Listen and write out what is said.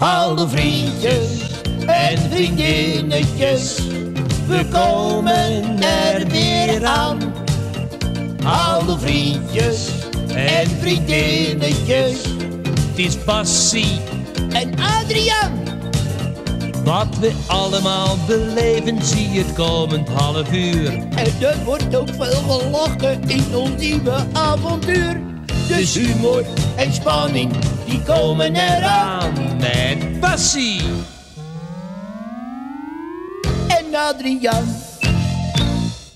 Hallo vriendjes en vriendinnetjes, we komen er weer aan. Hallo vriendjes en vriendinnetjes, Het is passie en Adriaan. wat we allemaal beleven. Zie het komend half uur. En er wordt ook veel gelachen in ons nieuwe avontuur. Dus humor en spanning, die komen eraan. Passie. En Adriaan